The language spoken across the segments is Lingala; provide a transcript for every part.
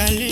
கல்வி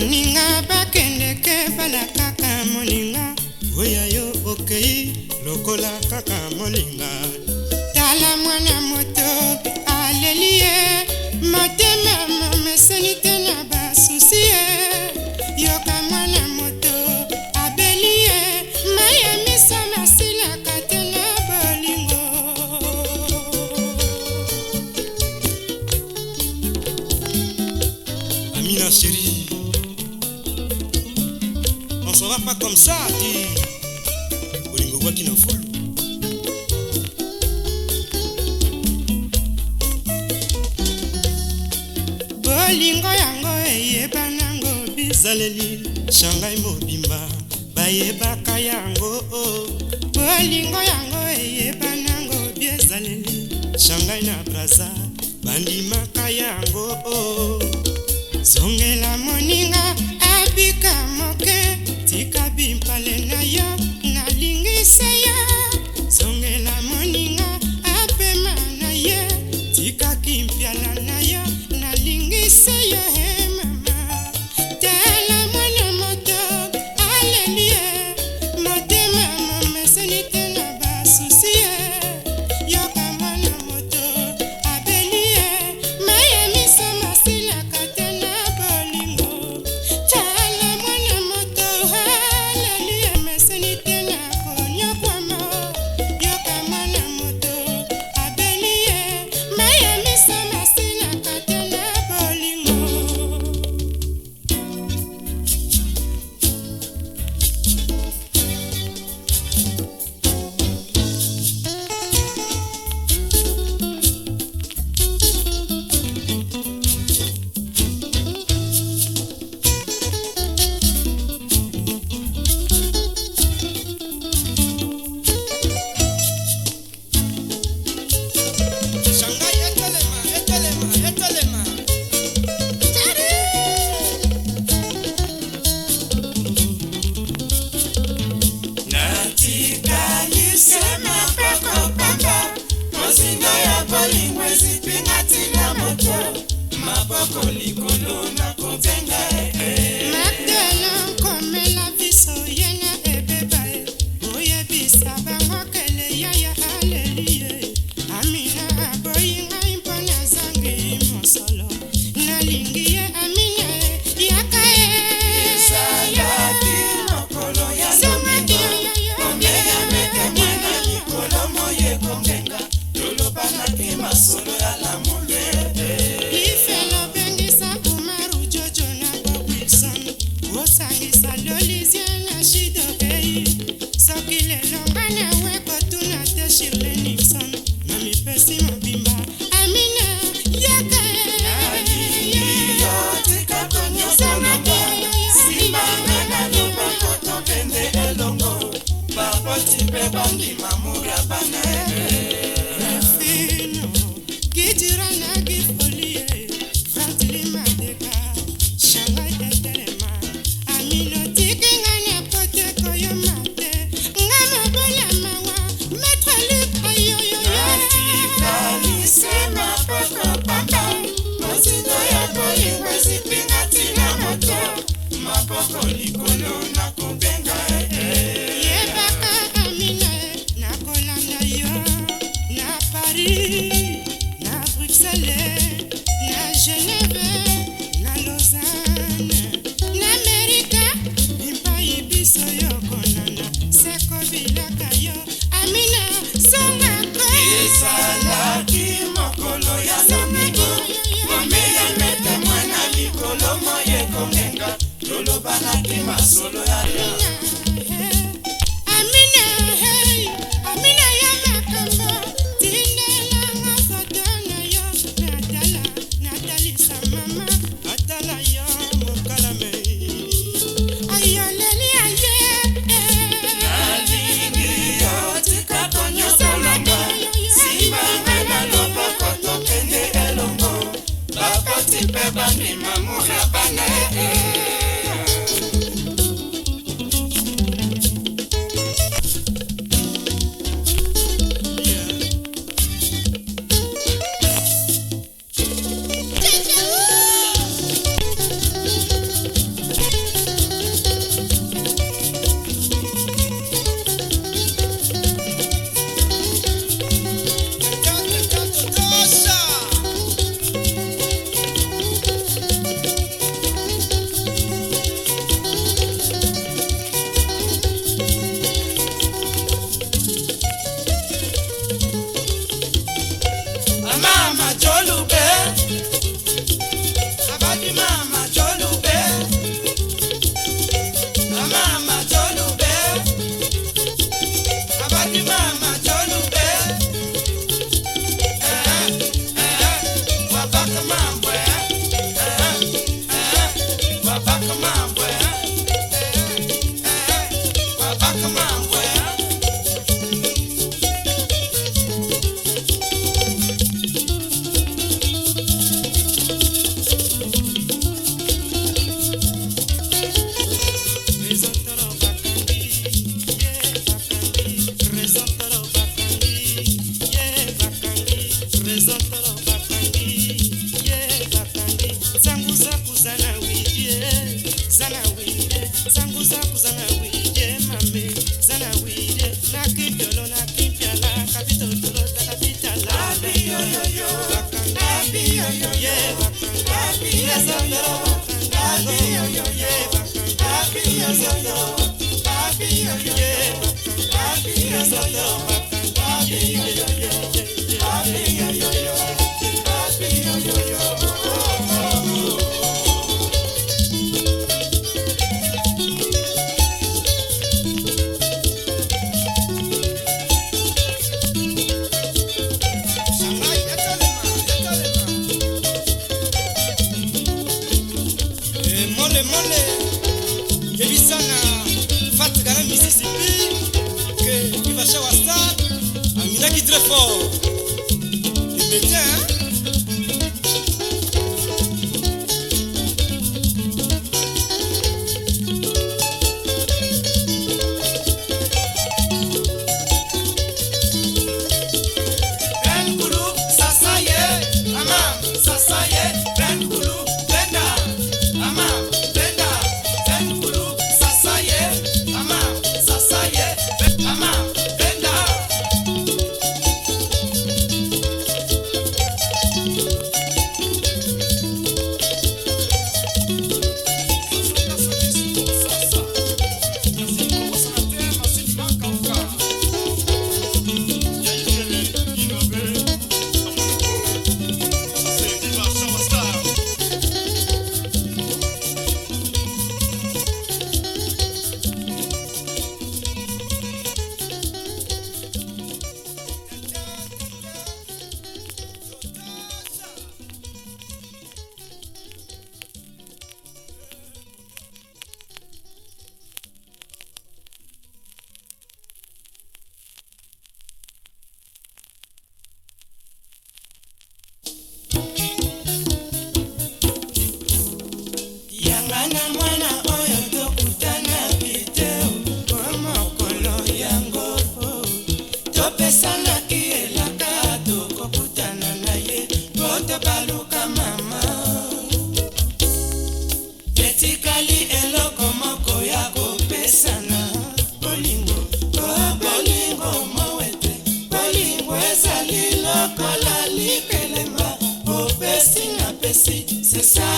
baninga bakendeke bala kaka moninga oya yo okei lokola kaka moninga tala mwana moto aleli ye motema momeseni te comme ça ti olingo ekwaki na fulu bolingo yango eyebanango bizaleli shangai mobimba bayebaka yango o oh. bolingo yango eyebanango biezaleli shangai na braza bandimaka yango o oh. zongela moninga abika moke Vimpalena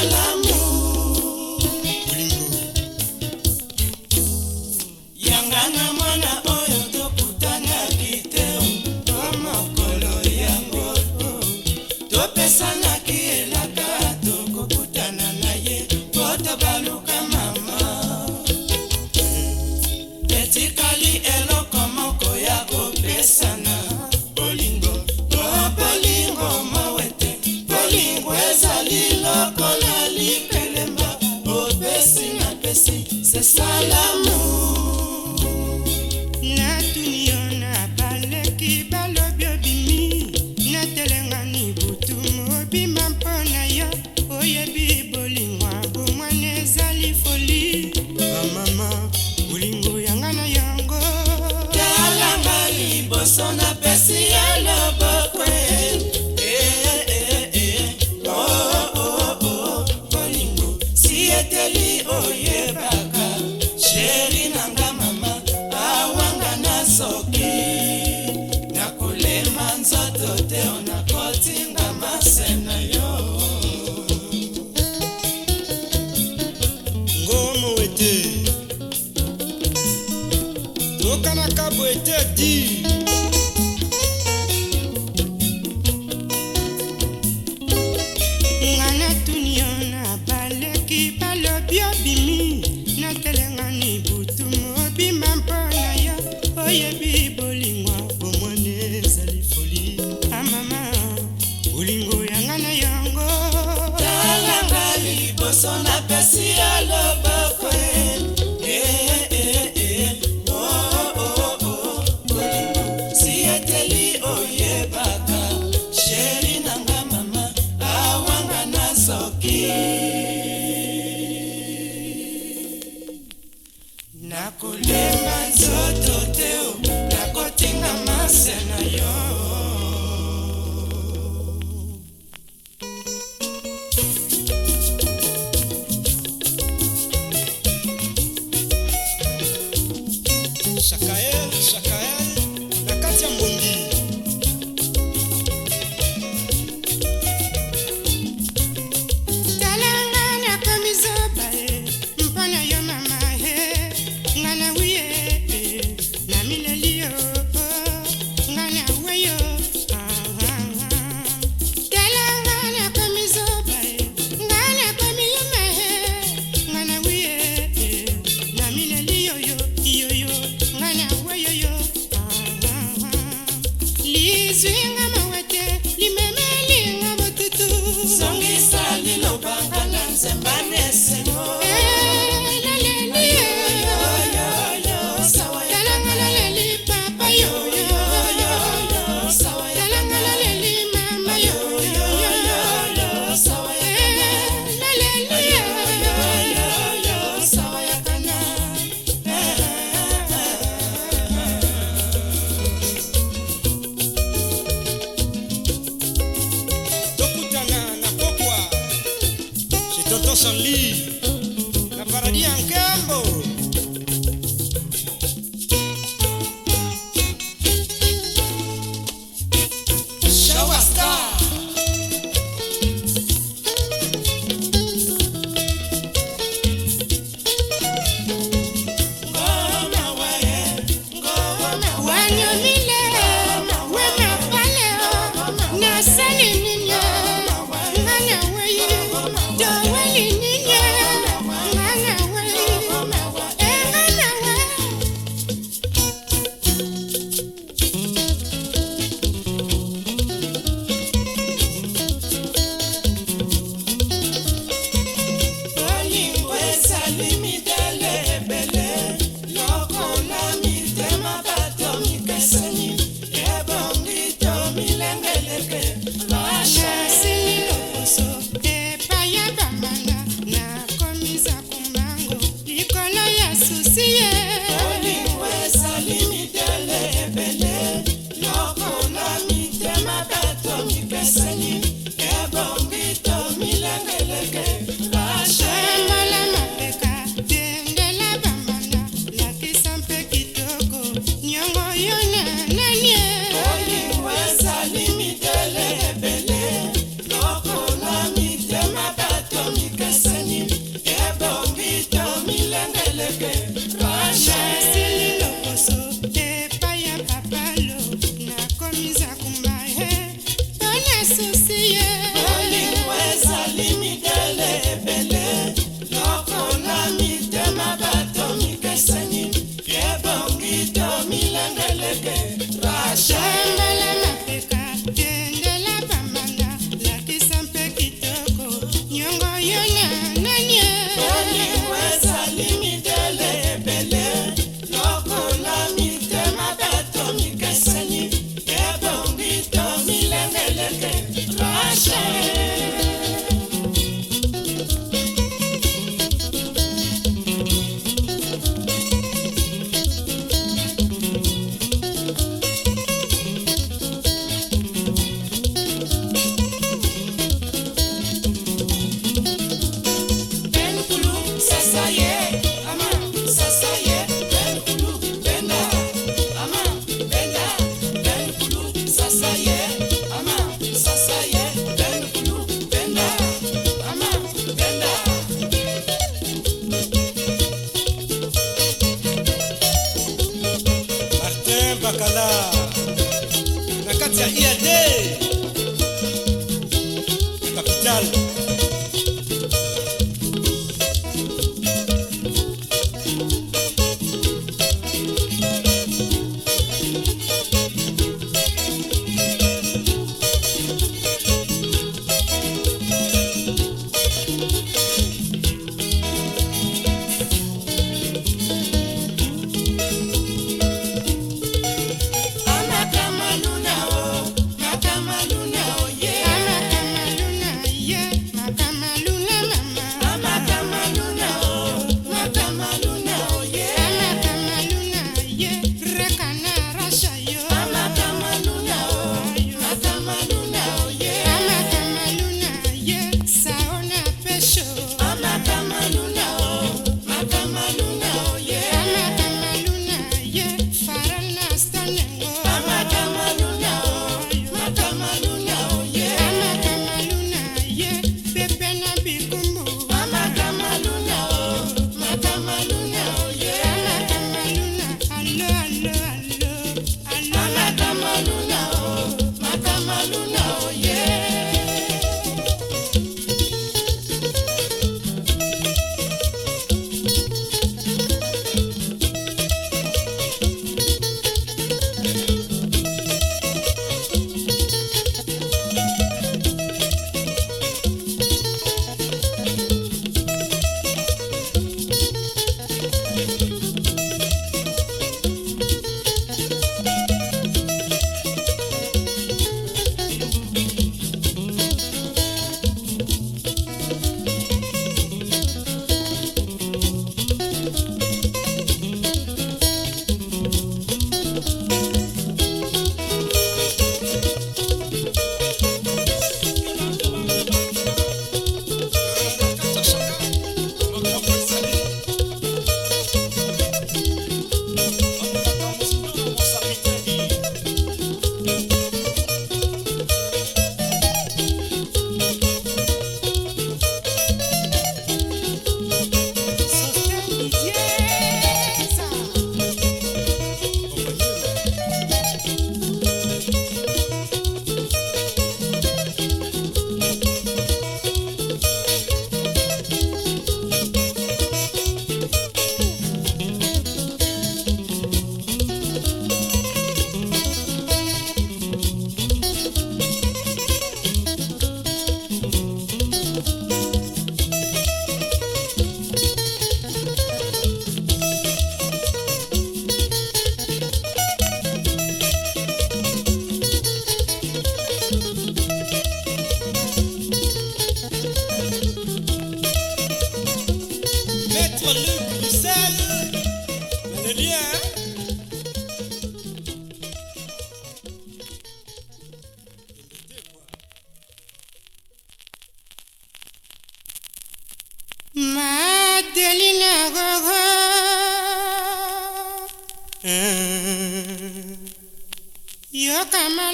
Alama. love. sókè. Jacques na kati ya mbongi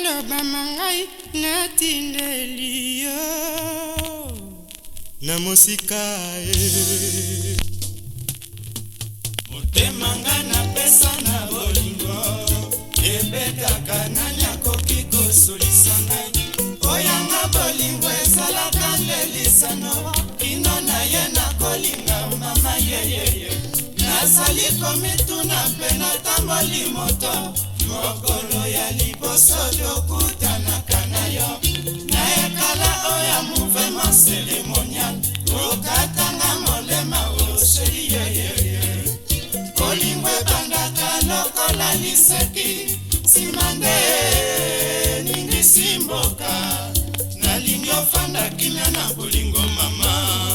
lobama ngai natindeli yo na mosika e motema ngai napesa na bolingo ebetaka nani akoki kosolisa ngai oyanga bolingo esalaka lelisano kino na ye nakolinga mama yeyeye nazali komituna mpe natamboli moto mokolo ya liboso tokutanaka na yo na ekala oya mouvement ceremonial okatanga molema osheri yeyeye kolingo ebangaka lokola liseki nsima nde ningisi mboka nalingi ofanda kimia na bolingo mama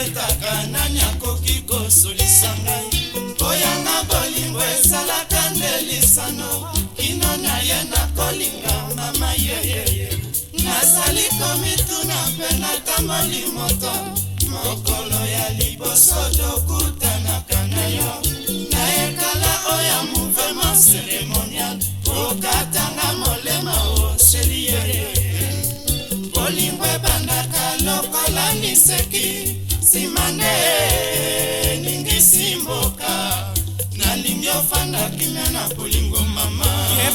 nabetaka nani akoki kosolisa ngai oyanga bolingo ezalaka nde lisano kino na ye nakolinga mama yeyeye nazali komituna mpe natamoli moto mokolo ya liboso tokutanaka na yo na ekala oya mouvement ceremonial okatanga molema oseli yeyeye bolingo ebandaka lokola liseki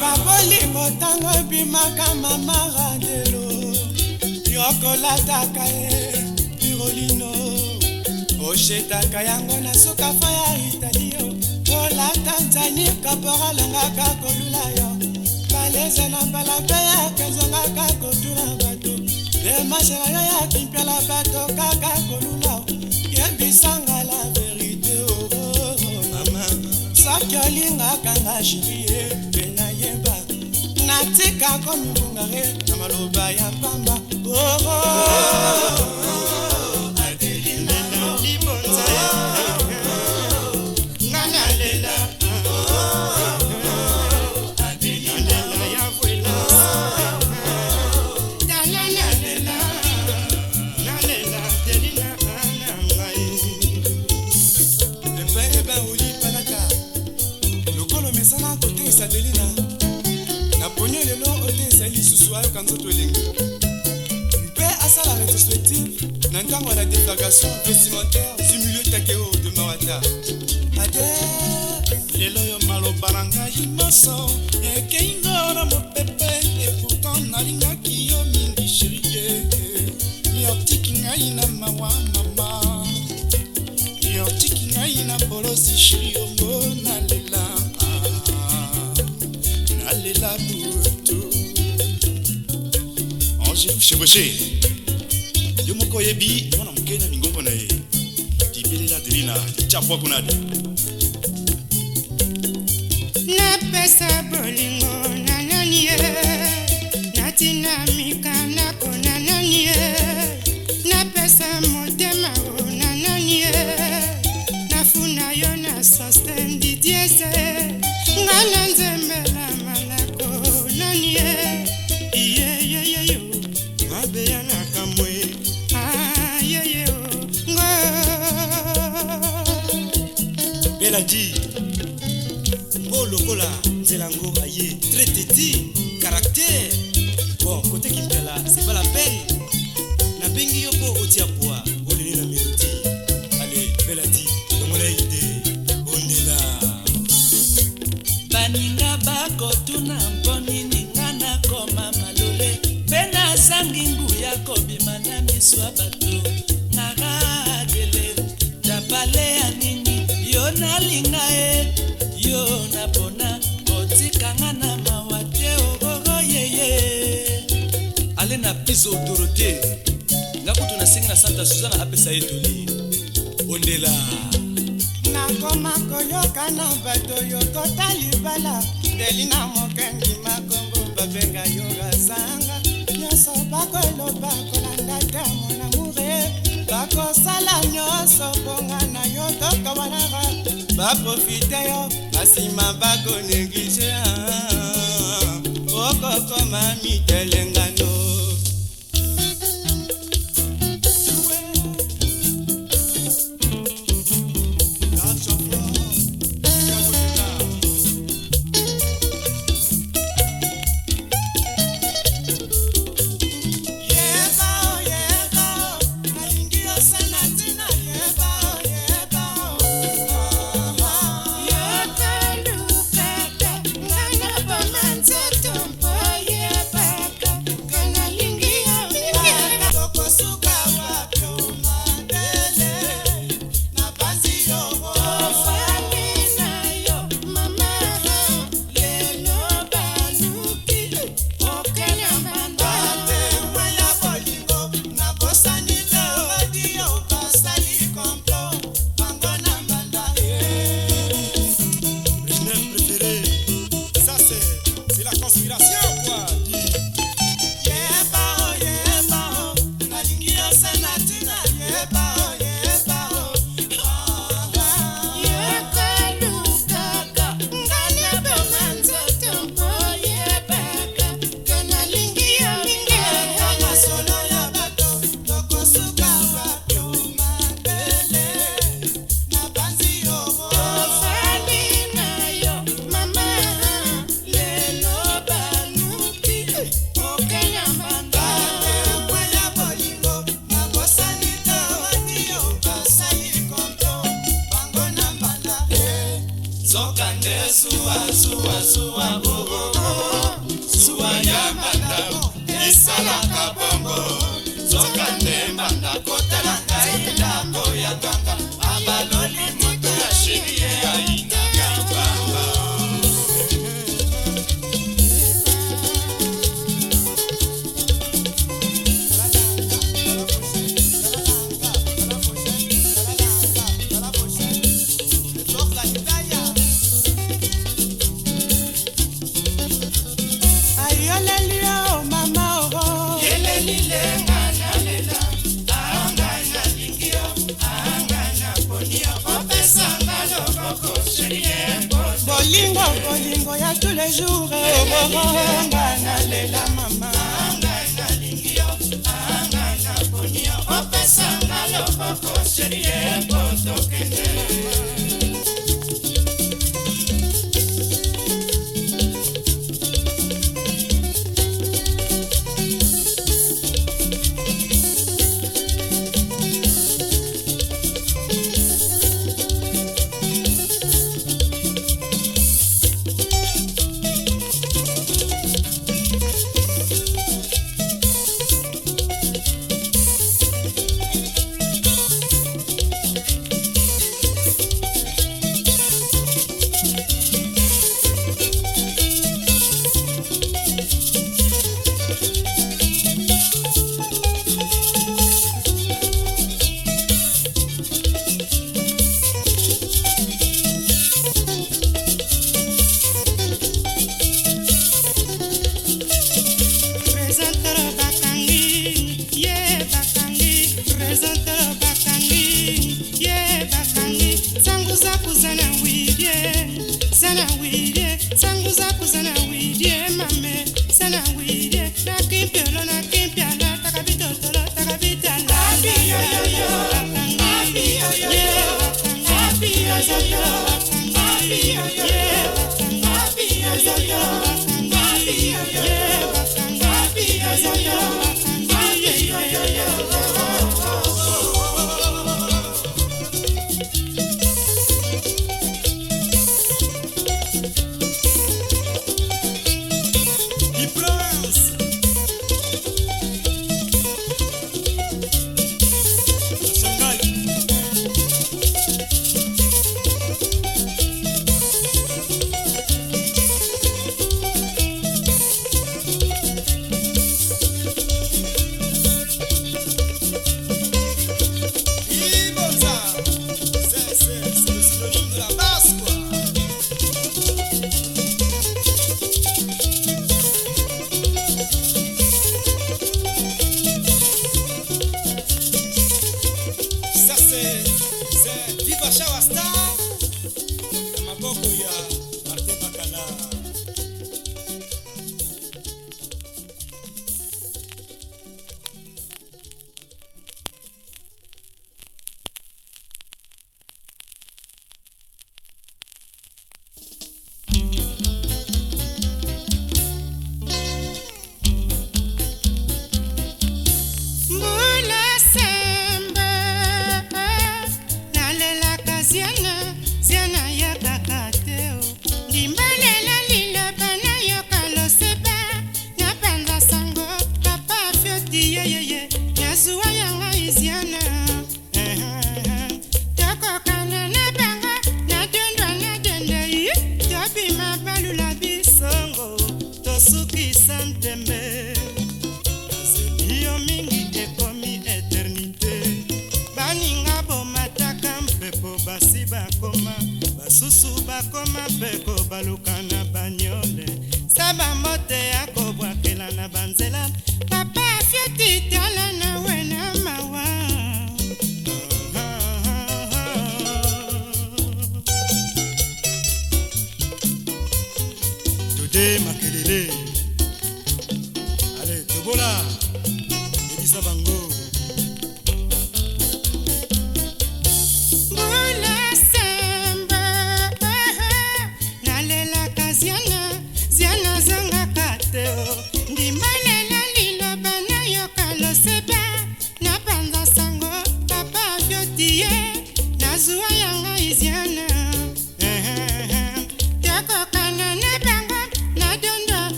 babolingo ntango ebimaka mama radelo yokolataka ye pirolino oshetaka yango na sokafa ya italio kolata nzanika poralangaka kolula yo baleze na balabe yaka ezongaka kotuna bato demashe na yo ya kimpiala bato kaka kolula yebisanga la verite oo oh, oh, oh, mama soki olingaka nga shirie natikako milunga re na maloba ya pamba Adelina ponio e lelo ote ezali lisusu ayoka nzoto elengi mpe asala rétrospective na ntango ya déflagration vestimentaire du milieu takeo de marata ate lelo yo maloba na ngai nyonso ekeingo na mopepe epourtant nalingaki yo mingi sherie yotiki ngai na mawa mama yotiki ngai na bolosi sheri yongo na chevauché ye moko oyebi mwana moke na mingombo na ye libelela delina lityapo kuna de napesa bolingo na nani ye natinami abelaki o oh, lokola nzela yango aye tre teti karaktere bon kote kilikala c'est pas la peine nabengi yo mpo otia poa olele oh, na melodi ale belati longola ide ondela oh, baninga bakotuna mpo nini nga nakoma malole mpe nazangi ngu ya kobima na miso ya bato naradelele nalinga ye yo napona otikanga na mawa te oboro yeye ale na piso dorote nga kutu nasengi na santa suzana apesa ye toli ondela nakoma koyoka na bato yo kota libala ndeli na mokengi makongo babenga yo rasanga nyonso bakoloba kolanda te bakosala nyonso mponga na yo tokobanaka baprofite yo na nsima bakoneglige okokoma mitelengano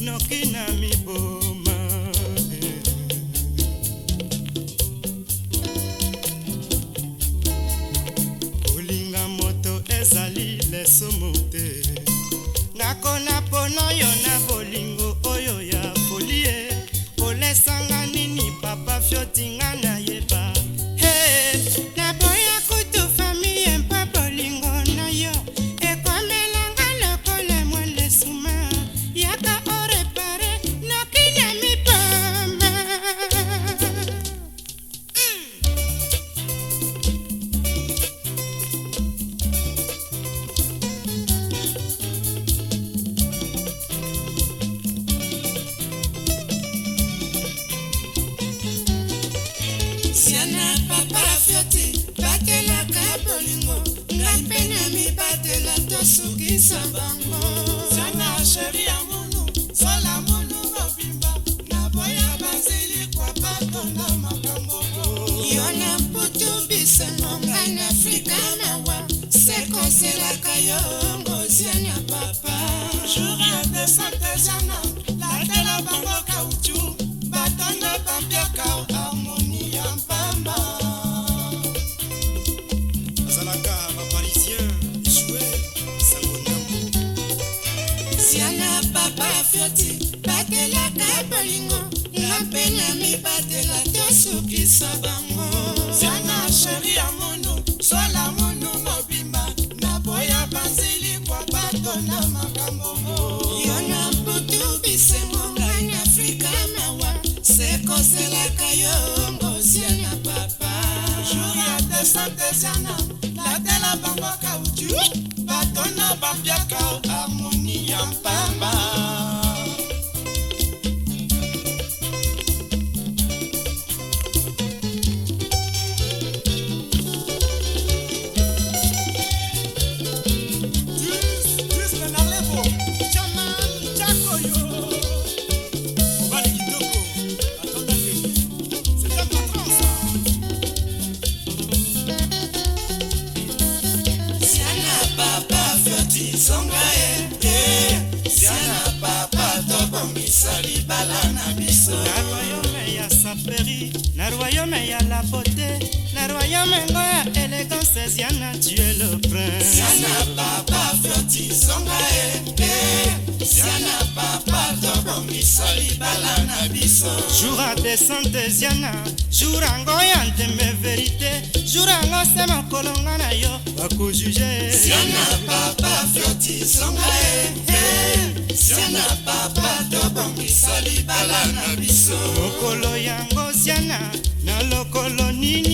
noki na miboma kolinga eh. moto ezali lesomo te nakona mpono yo na bolingo oyo ya folie olesanga nini papa fyotingana kobatela tosukisa bango sana sheri ya munu sola munu mobimba na boya basili kwa bato na makambo yo na butu bisengo ngai na afrika mawa sekoselaka yo ngosia na papa jour ya desantesiana natela bango kautu bato na bambiaka amoni ya mpamba biso libala na biso na royaume ya saferi na royaume ya la beauté na royaume ngo ya élégance ziana tu es le prince yana baba floti zonga e eh, eh. ziana papa tobongisa libala na biso jour a desante ziana jour yango ya ntembe verite jour yango se mokolonga na yo bakojuge ziana papa flotisonga e ziana eh, eh. papa tobongisa libala na biso mokolo yango ziana na lokolo nini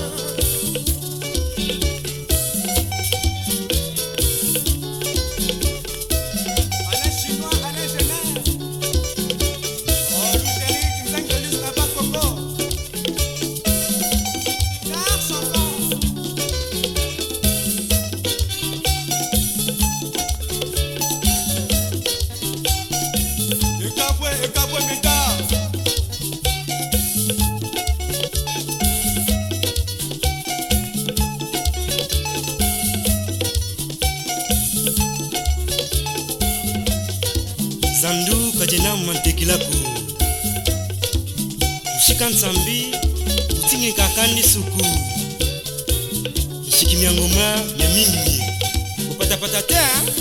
jena mantekilako musika nsambi utingika kandi suku mshikimya ngoma ya mingi kupatapata te